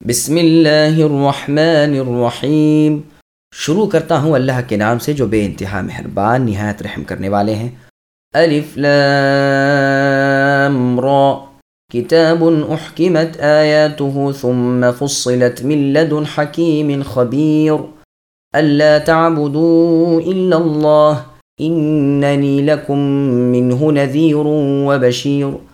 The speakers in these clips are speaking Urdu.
بسم اللہ الرحمن الرحیم۔ شروع کرتا ہوں اللہ کے نام سے جو بے انتہا مہربان، نہایت رحم کرنے والے ہیں۔ الف لام را۔ کتاب احکمت آیاته ثم فصلت من لدن حکیم خبیر۔ الا تعبدوا الا اللہ، اننی لکم منہ نذیر وبشیر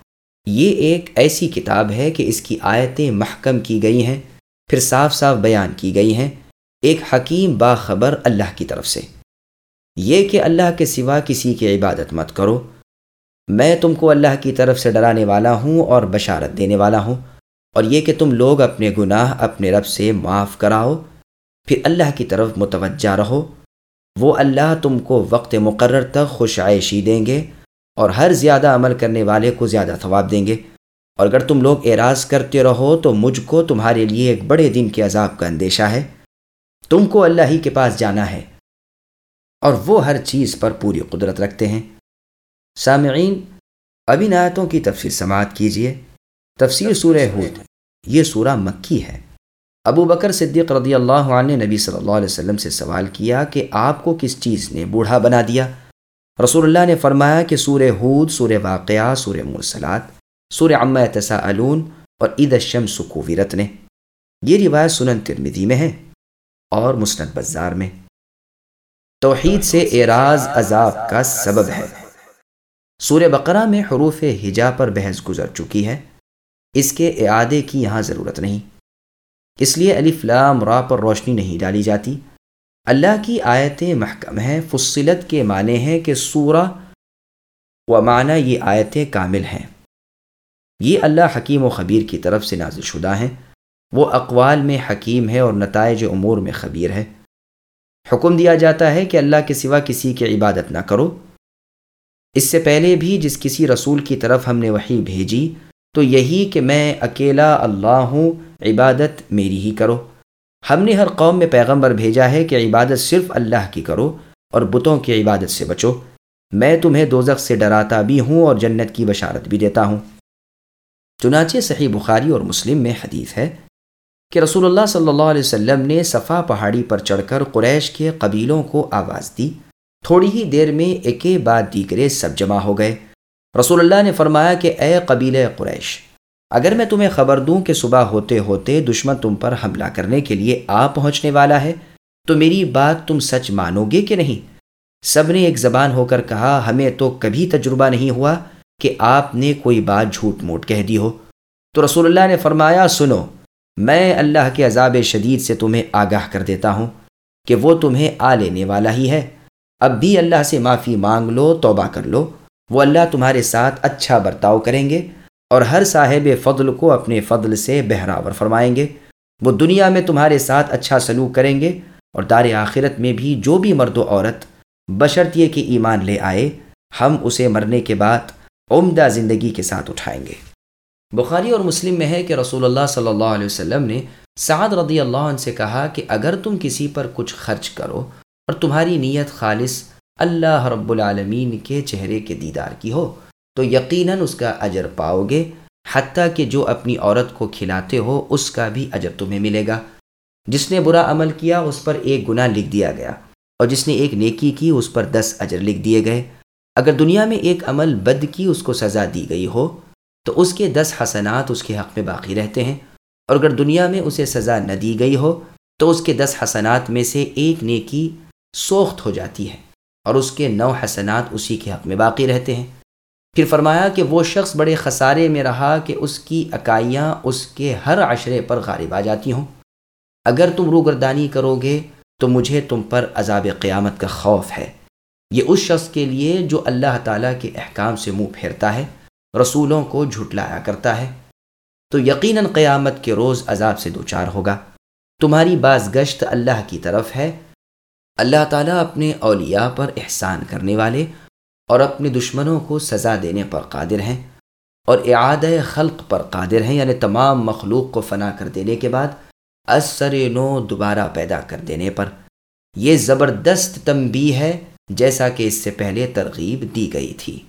یہ ایک ایسی کتاب ہے کہ اس کی آیتیں محکم کی گئی ہیں، پھر صاف صاف بیان کی گئی ہیں، ایک حکیم باخبر اللہ کی طرف سے۔ یہ کہ اللہ کے سوا کسی کی عبادت مت کرو۔ میں تم کو اللہ کی طرف سے ڈرانے والا ہوں اور بشارت دینے والا ہوں۔ اور یہ کہ تم لوگ اپنے گناہ اپنے رب سے معاف کراؤ۔ پھر اللہ کی طرف متوجہ رہو۔ وہ اللہ تم کو وقت مقرر تک خوش عائشی دیں گے۔ اور ہر زیادہ عمل کرنے والے کو زیادہ ثواب دیں گے۔ اور اگر تم لوگ اعراض کرتے رہو تو مجھ کو تمہارے لیے ایک بڑے دن کے عذاب کا اندیشہ ہے۔ تم کو اللہ ہی کے پاس جانا ہے۔ اور وہ ہر چیز پر پوری قدرت رکھتے ہیں۔ سامعین، ابھی نایتوں کی تفصیل سماعت کیجیے تفسیر سورہ ہود، یہ سورہ مکی ہے۔ ابو بکر صدیق رضی اللہ عنہ نے نبی صلی اللہ علیہ وسلم سے سوال کیا کہ آپ کو کس چیز نے بوڑھا بنا دیا؟ رسول اللہ نے فرمایا کہ سورہ ہود، سورہ واقعہ، سورہ مرسلات، سورہ عمہ تساءلون اور عید الشمس کوویرت نے۔ یہ روایت سنن ترمیدی میں ہے اور مسند بزار میں۔ توحید سے اعراض، عذاب کا سبب ہے۔ سورہ بقرہ میں حروف ہجا پر بحث گزر چکی ہے۔ اس کے اعادے کی یہاں ضرورت نہیں۔ اس لیے الف لام را پر روشنی نہیں ڈالی جاتی۔ اللہ کی آیتیں محکم ہیں، فصلت کے معنی ہیں کہ سورہ و معنی یہ آیتیں کامل ہیں۔ یہ اللہ حکیم و خبیر کی طرف سے نازل شدہ ہیں۔ وہ اقوال میں حکیم ہے اور نتائج امور میں خبیر ہے حکم دیا جاتا ہے کہ اللہ کے سوا کسی کی عبادت نہ کرو۔ اس سے پہلے بھی جس کسی رسول کی طرف ہم نے وہی بھیجی، تو یہی کہ میں اکیلا اللہ ہوں، عبادت میری ہی کرو۔ ہم نے ہر قوم میں پیغمبر بھیجا ہے کہ عبادت صرف اللہ کی کرو اور بتوں کی عبادت سے بچو۔ میں تمہیں دوزخ سے ڈراتا بھی ہوں اور جنت کی بشارت بھی دیتا ہوں۔ چنانچہ صحیح بخاری اور مسلم میں حدیث ہے کہ رسول اللہ صلی اللہ علیہ وسلم نے صفا پہاڑی پر چڑھ کر قریش کے قبیلوں کو آواز دی۔ تھوڑی ہی دیر میں ایک بعد دیگرے سب جمع ہو گئے۔ رسول اللہ نے فرمایا کہ اے قبیل قریش اگر میں تمہیں خبر دوں کہ صبح ہوتے ہوتے دشمن تم پر حملہ کرنے کے لیے آ پہنچنے والا ہے، تو میری بات تم سچ مانو گے کہ نہیں؟ سب نے ایک زبان ہو کر کہا، ہمیں تو کبھی تجربہ نہیں ہوا کہ آپ نے کوئی بات جھوٹ موٹ کہہ دی ہو۔ تو رسول اللہ نے فرمایا، سنو، میں اللہ کے عذاب شدید سے تمہیں آگاہ کر دیتا ہوں کہ وہ تمہیں آ لینے والا ہی ہے۔ اب بھی اللہ سے معافی مانگ لو، توبہ کر لو۔ وہ اللہ تمہارے ساتھ اچھا برتاؤ کریں گے۔ اور ہر صاحب فضل کو اپنے فضل سے بہراور فرمائیں گے۔ وہ دنیا میں تمہارے ساتھ اچھا سلوک کریں گے اور دار آخرت میں بھی جو بھی مرد و عورت بشرط یہ کہ ایمان لے آئے، ہم اسے مرنے کے بعد عمدہ زندگی کے ساتھ اٹھائیں گے۔ بخاری اور مسلم میں ہے کہ رسول اللہ صلی اللہ علیہ وسلم نے سعد رضی اللہ عنہ سے کہا کہ اگر تم کسی پر کچھ خرچ کرو اور تمہاری نیت خالص اللہ رب العالمین کے چہرے کے دیدار کی ہو تو یقیناً اس کا اجر پاؤ گے، حتیٰ کہ جو اپنی عورت کو کھلاتے ہو، اس کا بھی اجر تمہیں ملے گا۔ جس نے برا عمل کیا، اس پر ایک گناہ لکھ دیا گیا، اور جس نے ایک نیکی کی، اس پر دس اجر لکھ دیے گئے۔ اگر دنیا میں ایک عمل بد کی اس کو سزا دی گئی ہو، تو اس کے دس حسنات اس کے حق میں باقی رہتے ہیں۔ اور اگر دنیا میں اسے سزا نہ دی گئی ہو، تو اس کے دس حسنات میں سے ایک نیکی سوخت ہو جاتی ہے، اور اس کے نو حسنات اسی کے حق میں باقی رہتے ہیں۔ پھر فرمایا کہ وہ شخص بڑے خسارے میں رہا کہ اس کی اکائیاں اس کے ہر عشرے پر غالب آ جاتی ہوں۔ اگر تم روگردانی کرو گے تو مجھے تم پر عذاب قیامت کا خوف ہے۔ یہ اس شخص کے لیے جو اللہ تعالیٰ کے احکام سے منہ پھیرتا ہے، رسولوں کو جھٹلایا کرتا ہے۔ تو یقیناً قیامت کے روز عذاب سے دوچار ہوگا۔ تمہاری باز گشت اللہ کی طرف ہے۔ اللہ تعالیٰ اپنے اولیاء پر احسان کرنے والے اور اپنے دشمنوں کو سزا دینے پر قادر ہیں اور اعادہ خلق پر قادر ہیں یعنی تمام مخلوق کو فنا کر دینے کے بعد اثر نو دوبارہ پیدا کر دینے پر۔ یہ زبردست تنبی ہے، جیسا کہ اس سے پہلے ترغیب دی گئی تھی۔